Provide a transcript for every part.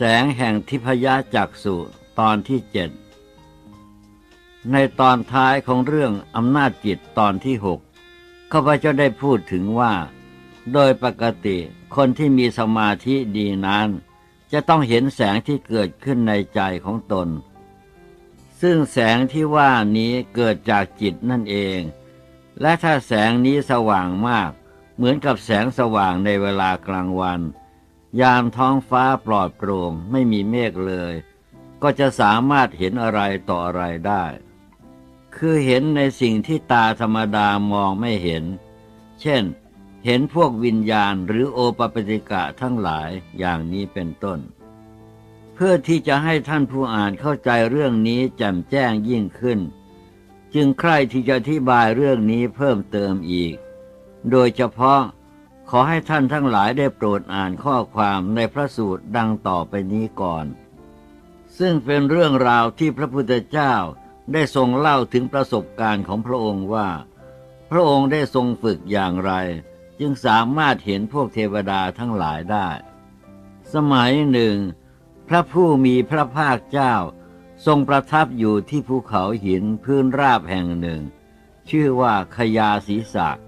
แสงแห่งทิพยจักสุตอนที่เจ็ดในตอนท้ายของเรื่องอำนาจจิตตอนที่หกข้าพเจ้าได้พูดถึงว่า โดยปกติคนที่มีสมาธิดีนั้น จะต้องเห็นแสงที่เกิดขึ้นในใจของตน ซึ่งแสงที่ว่านี้เกิดจากจิตนั่นเอง และถ้าแสงนี้สว่างมาก เหมือนกับแสงสว่างในเวลากลางวัน ยามท้องฟ้าปลอดโปร่งไม่มีเมฆเลย ก็จะสามารถเห็นอะไรต่ออะไรได้ คือเห็นในสิ่งที่ตาธรรมดามองไม่เห็น เช่น เห็นพวกวิญญาณหรือโอปปติกะทั้งหลายอย่างนี้เป็นต้น เพื่อที่จะให้ท่านผู้อ่านเข้าใจเรื่องนี้แจ่มแจ้งยิ่งขึ้น จึงใคร่ที่จะอธิบายเรื่องนี้เพิ่มเติมอีก โดยเฉพาะ ขอให้ท่านทั้งหลายได้โปรดอ่านข้อความในพระสูตรดังต่อไปนี้ก่อน ซึ่งเป็นเรื่องราวที่พระพุทธเจ้าได้ทรงเล่าถึงประสบการณ์ของพระองค์ว่า พระองค์ได้ทรงฝึกอย่างไร จึงสามารถเห็นพวกเทวดาทั้งหลายได้ สมัยหนึ่ง พระผู้มีพระภาคเจ้า ทรงประทับอยู่ที่ภูเขาหินพื้นราบแห่งหนึ่ง ชื่อว่าขยาศีสัก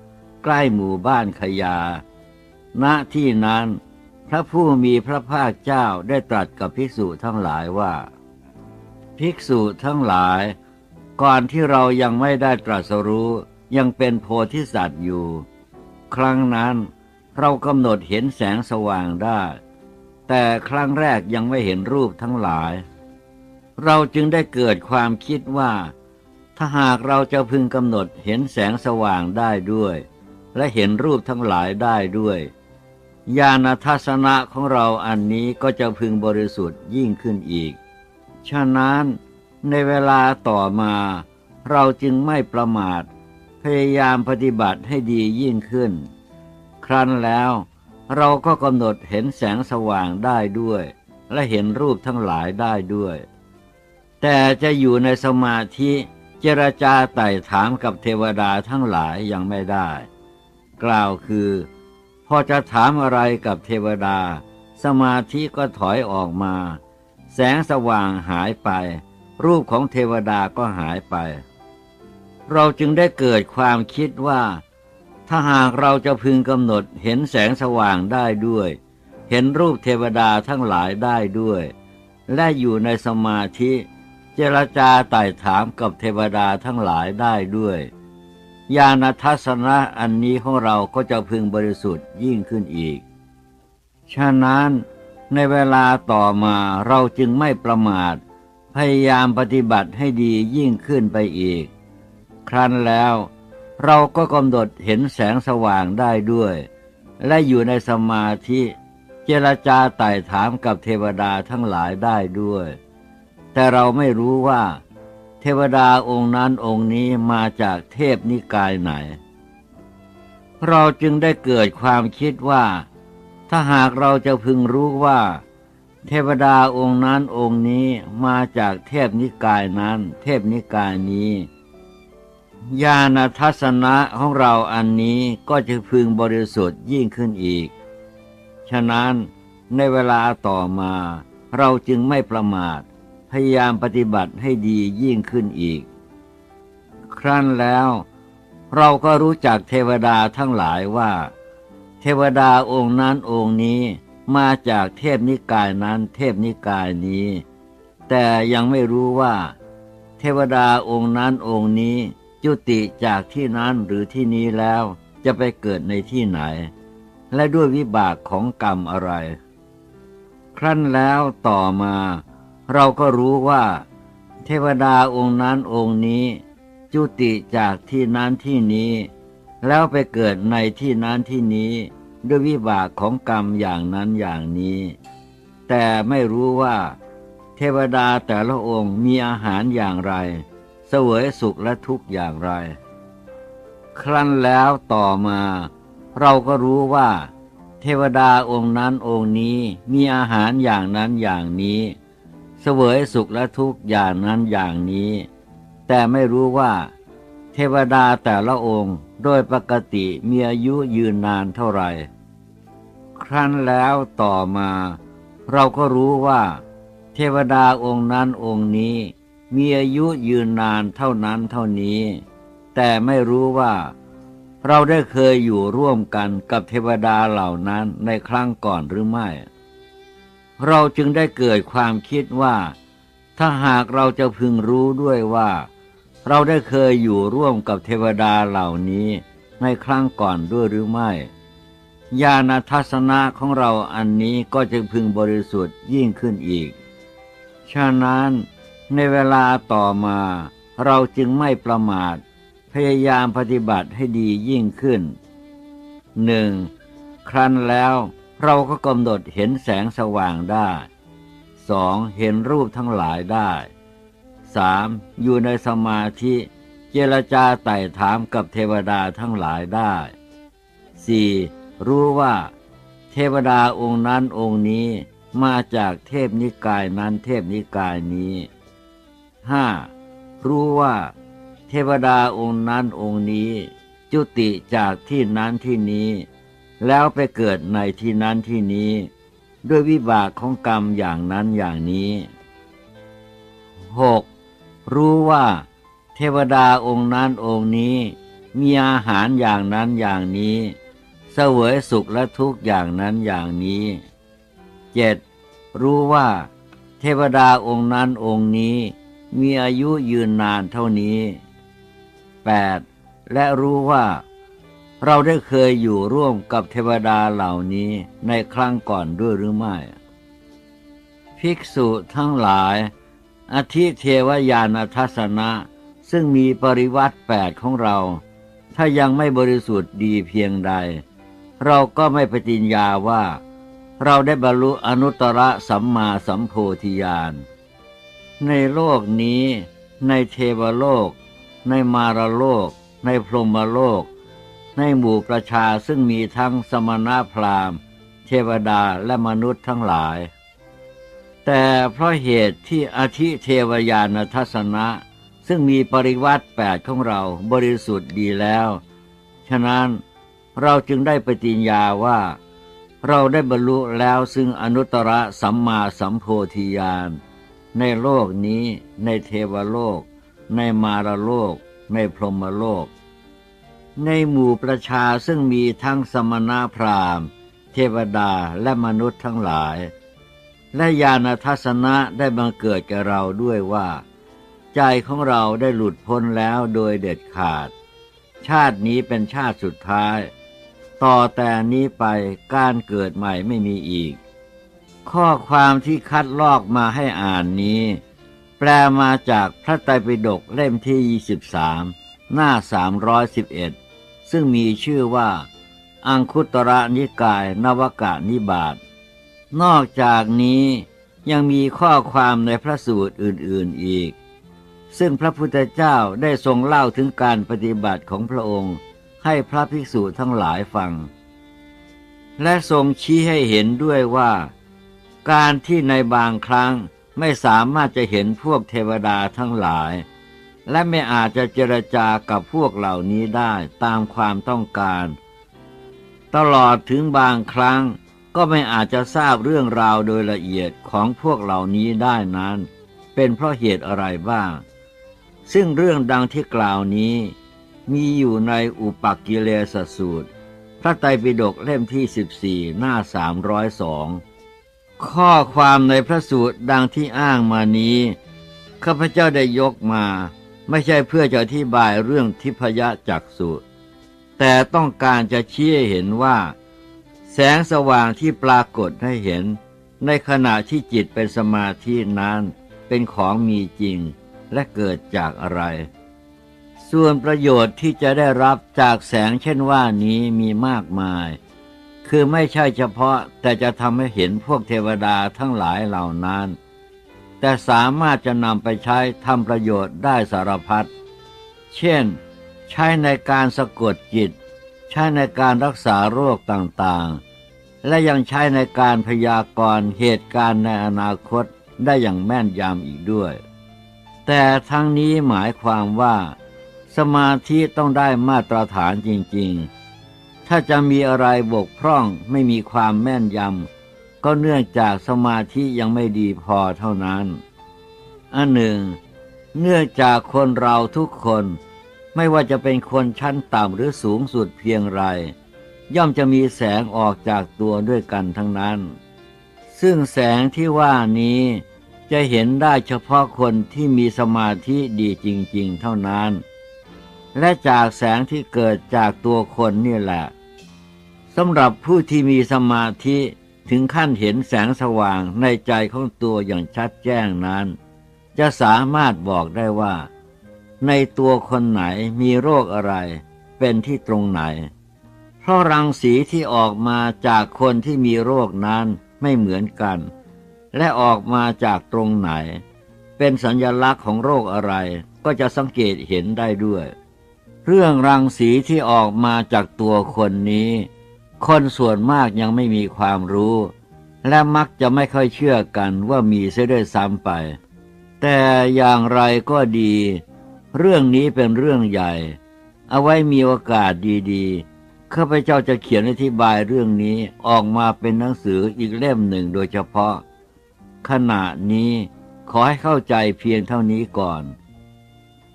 ใกล้หมู่บ้านขยา ณที่นั้นพระผู้มีพระภาคเจ้าได้ตรัสกับภิกษุทั้งหลายว่า ภิกษุทั้งหลาย ก่อนที่เรายังไม่ได้ตรัสรู้ยังเป็นโพธิสัตว์อยู่ ครั้งนั้นเรากำหนดเห็นแสงสว่างได้ แต่ครั้งแรกยังไม่เห็นรูปทั้งหลาย เราจึงได้เกิดความคิดว่า ถ้าหากเราจะพึงกำหนดเห็นแสงสว่างได้ด้วย และเห็นรูปทั้งหลายได้ด้วย ญาณทัศนะของเราอันนี้ก็จะพึงบริสุทธิ์ยิ่งขึ้นอีก ฉะนั้นในเวลาต่อมา เราจึงไม่ประมาท พยายามปฏิบัติให้ดียิ่งขึ้น ครั้นแล้วเราก็กำหนดเห็นแสงสว่างได้ด้วย และเห็นรูปทั้งหลายได้ด้วย แต่จะอยู่ในสมาธิเจรจาไต่ถามกับเทวดาทั้งหลายยังไม่ได้ กล่าวคือ พอจะถามอะไรกับเทวดา สมาธิก็ถอยออกมา แสงสว่างหายไป รูปของเทวดาก็หายไป เราจึงได้เกิดความคิดว่า ถ้าหากเราจะพึงกำหนดเห็นแสงสว่างได้ด้วย เห็นรูปเทวดาทั้งหลายได้ด้วย และอยู่ในสมาธิ เจรจาไต่ถามกับเทวดาทั้งหลายได้ด้วย ญาณทัศนะอันนี้ของเราก็จะพึงบริสุทธิ์ยิ่งขึ้นอีก ฉะนั้นในเวลาต่อมาเราจึงไม่ประมาท พยายามปฏิบัติให้ดียิ่งขึ้นไปอีก ครั้นแล้วเราก็กำหนดเห็นแสงสว่างได้ด้วย และอยู่ในสมาธิเจรจาไต่ถามกับเทวดาทั้งหลายได้ด้วย แต่เราไม่รู้ว่า เทวดาองค์นั้นองค์นี้มาจากเทพนิกายไหน เราจึงได้เกิดความคิดว่า ถ้าหากเราจะพึงรู้ว่า เทวดาองค์นั้นองค์นี้มาจากเทพนิกายนั้น เทพนิกายนี้ญาณทัศนะของเราอันนี้ก็จะพึงบริสุทธิ์ยิ่งขึ้นอีก ฉะนั้นในเวลาต่อมาเราจึงไม่ประมาท พยายามปฏิบัติให้ดียิ่งขึ้นอีก ครั้นแล้ว เราก็รู้จักเทวดาทั้งหลายว่า เทวดาองค์นั้นองค์นี้มาจากเทพนิกายนั้นเทพนิกายนี้ แต่ยังไม่รู้ว่า เทวดาองค์นั้นองค์นี้จุติจากที่นั้นหรือที่นี้แล้วจะไปเกิดในที่ไหน และด้วยวิบากของกรรมอะไร ครั้นแล้วต่อมา เราก็รู้ว่า เทวดาองค์นั้นองค์นี้ จุติจากที่นั้นที่นี้ แล้วไปเกิดในที่นั้นที่นี้ ด้วยวิบากของกรรมอย่างนั้นอย่างนี้ แต่ไม่รู้ว่า เทวดาแต่ละองค์มีอาหารอย่างไร เสวยสุขและทุกข์อย่างไร ครั้นแล้วต่อมา เราก็รู้ว่า เทวดาองค์นั้นองค์นี้มีอาหารอย่างนั้นอย่างนี้ เสวยสุขและทุกข์อย่างนั้นอย่างนี้ แต่ไม่รู้ว่า เทวดาแต่ละองค์โดยปกติมีอายุยืนนานเท่าไหร่ ครั้นแล้วต่อมา เราก็รู้ว่า เทวดาองค์นั้นองค์นี้ มีอายุยืนนานเท่านั้นเท่านี้ แต่ไม่รู้ว่า เราได้เคยอยู่ร่วมกันกับเทวดาเหล่านั้นในครั้งก่อนหรือไม่ เราจึงได้เกิดความคิดว่า ถ้าหากเราจะพึงรู้ด้วยว่า เราได้เคยอยู่ร่วมกับเทวดาเหล่านี้ในครั้งก่อนด้วยหรือไม่ญาณทัศนะของเราอันนี้ก็จะพึงบริสุทธิ์ยิ่งขึ้นอีก ฉะนั้นในเวลาต่อมาเราจึงไม่ประมาท พยายามปฏิบัติให้ดียิ่งขึ้นหนึ่งครั้นแล้ว เราก็กำหนดเห็นแสงสว่างได้สองเห็นรูปทั้งหลายได้สามอยู่ในสมาธิเจรจาไต่ถามกับเทวดาทั้งหลายได้สี่รู้ว่า เทวดาองค์นั้นองค์นี้มาจากเทพนิกายนั้นเทพนิกายนี้ห้ารู้ว่า เทวดาองค์นั้นองค์นี้ จุติจากที่นั้นที่นี้ แล้วไปเกิดในที่นั้นที่นี้ ด้วยวิบากของกรรมอย่างนั้นอย่างนี้หกรู้ว่า เทวดาองค์นั้นองค์นี้ มีอาหารอย่างนั้นอย่างนี้ เสวยสุขและทุกข์อย่างนั้นอย่างนี้เจ็ดรู้ว่า เทวดาองค์นั้นองค์นี้ มีอายุยืนนานเท่านี้ 8. และรู้ว่า เราได้เคยอยู่ร่วมกับเทวดาเหล่านี้ในครั้งก่อนด้วยหรือไม่ ภิกษุทั้งหลายอธิเทวยานทัศนะ ซึ่งมีปริวัติแปดของเรา ถ้ายังไม่บริสุทธิ์ดีเพียงใด เราก็ไม่ปฏิญญาว่า เราได้บรรลุอนุตตรสัมมาสัมโพธิญาณ ในโลกนี้ ในเทวโลก ในมารโลก ในพรหมโลก ในหมู่ประชาซึ่งมีทั้งสมณพราหมณ์ เทวดาและมนุษย์ทั้งหลาย แต่เพราะเหตุที่อธิเทวยานทัศนะ ซึ่งมีปริวัติแปดของเราบริสุทธิ์ดีแล้ว ฉะนั้นเราจึงได้ปฏิญญาว่า เราได้บรรลุแล้วซึ่งอนุตตรสัมมาสัมโพธิญาณในโลกนี้ ในเทวโลก ในมารโลก ในพรหมโลก ในหมู่ประชาซึ่งมีทั้งสมณพราหมณ์ เทวดาและมนุษย์ทั้งหลาย และญาณทัศนะได้บังเกิดแก่เราด้วยว่า ใจของเราได้หลุดพ้นแล้วโดยเด็ดขาด ชาตินี้เป็นชาติสุดท้าย ต่อแต่นี้ไปการเกิดใหม่ไม่มีอีก ข้อความที่คัดลอกมาให้อ่านนี้ แปลมาจากพระไตรปิฎกเล่มที่ 23หน้า 311 ซึ่งมีชื่อว่า อังคุตระนิกายนวกานิบาตนอกจากนี้ยังมีข้อความในพระสูตรอื่นๆอีก ซึ่งพระพุทธเจ้าได้ทรงเล่าถึงการปฏิบัติของพระองค์ ให้พระภิกษุทั้งหลายฟัง และทรงชี้ให้เห็นด้วยว่า การที่ในบางครั้งไม่สามารถจะเห็นพวกเทวดาทั้งหลาย และไม่อาจจะเจรจากับพวกเหล่านี้ได้ตามความต้องการ ตลอดถึงบางครั้งก็ไม่อาจจะทราบเรื่องราวโดยละเอียดของพวกเหล่านี้ได้นั้น เป็นเพราะเหตุอะไรบ้าง ซึ่งเรื่องดังที่กล่าวนี้ มีอยู่ในอุปักกิเลสสูตร พระไตรปิฎกเล่มที่ 14 หน้า 302 ข้อความในพระสูตรดังที่อ้างมานี้ข้าพเจ้าได้ยกมา ไม่ใช่เพื่อจะอธิบายเรื่องทิพยจักสุ แต่ต้องการจะชี้เห็นว่า แสงสว่างที่ปรากฏให้เห็น ในขณะที่จิตเป็นสมาธินั้น เป็นของมีจริงและเกิดจากอะไร ส่วนประโยชน์ที่จะได้รับจากแสงเช่นว่านี้มีมากมาย คือไม่ใช่เฉพาะแต่จะทำให้เห็นพวกเทวดาทั้งหลายเหล่านั้น แต่สามารถจะนำไปใช้ทำประโยชน์ได้สารพัด เช่น ใช้ในการสะกดจิต ใช้ในการรักษาโรคต่างๆ และยังใช้ในการพยากรณ์เหตุการณ์ในอนาคตได้อย่างแม่นยำอีกด้วย แต่ทั้งนี้หมายความว่า สมาธิต้องได้มาตรฐานจริงๆ ถ้าจะมีอะไรบกพร่องไม่มีความแม่นยำ ก็เนื่องจากสมาธิยังไม่ดีพอเท่านั้น อันหนึ่ง เนื่องจากคนเราทุกคนไม่ว่าจะเป็นคนชั้นต่ำหรือสูงสุดเพียงไร ย่อมจะมีแสงออกจากตัวด้วยกันทั้งนั้น ซึ่งแสงที่ว่านี้จะเห็นได้เฉพาะคนที่มีสมาธิดีจริง ๆ เท่านั้น และจากแสงที่เกิดจากตัวคนนี่แหละสำหรับผู้ที่มีสมาธิ ถึงขั้นเห็นแสงสว่างในใจของตัวอย่างชัดแจ้งนั้น จะสามารถบอกได้ว่า ในตัวคนไหนมีโรคอะไร เป็นที่ตรงไหน เพราะรังสีที่ออกมาจากคนที่มีโรคนั้นไม่เหมือนกัน และออกมาจากตรงไหน เป็นสัญญลักษณ์ของโรคอะไรก็จะสังเกตเห็นได้ด้วย เรื่องรังสีที่ออกมาจากตัวคนนี้ คนส่วนมากยังไม่มีความรู้ และมักจะไม่ค่อยเชื่อกันว่ามีเสียด้วยซ้ำไป แต่อย่างไรก็ดี เรื่องนี้เป็นเรื่องใหญ่ เอาไว้มีโอกาสดีๆข้าพเจ้าจะเขียนอธิบายเรื่องนี้ออกมาเป็นหนังสืออีกเล่มหนึ่งโดยเฉพาะ ขณะนี้ขอให้เข้าใจเพียงเท่านี้ก่อน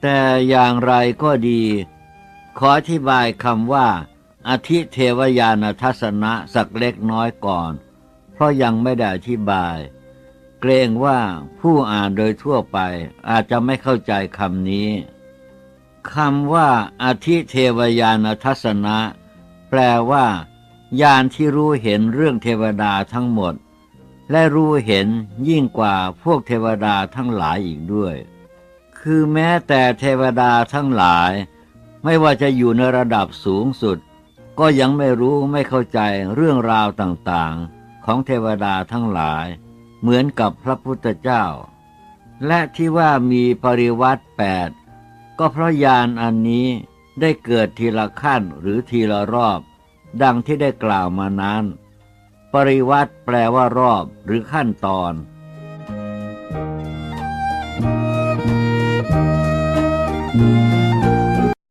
แต่อย่างไรก็ดี ขออธิบายคำว่า อธิเทวยานทัศนะสักเล็กน้อยก่อน เพราะยังไม่ได้อธิบาย เกรงว่าผู้อ่านโดยทั่วไปอาจจะไม่เข้าใจคำนี้คำว่าอธิเทวยานทัศนะ แปลว่าญาณที่รู้เห็นเรื่องเทวดาทั้งหมด และรู้เห็นยิ่งกว่าพวกเทวดาทั้งหลายอีกด้วย คือแม้แต่เทวดาทั้งหลาย ไม่ว่าจะอยู่ในระดับสูงสุด ก็ยังไม่รู้ไม่เข้าใจเรื่องราวต่างๆ ของเทวดาทั้งหลาย เหมือนกับพระพุทธเจ้า และที่ว่ามีปริวัติแปดก็เพราะยานอันนี้ได้เกิดทีละขั้นหรือทีละรอบ ดังที่ได้กล่าวมานั้น ปริวัติแปลว่ารอบหรือขั้นตอน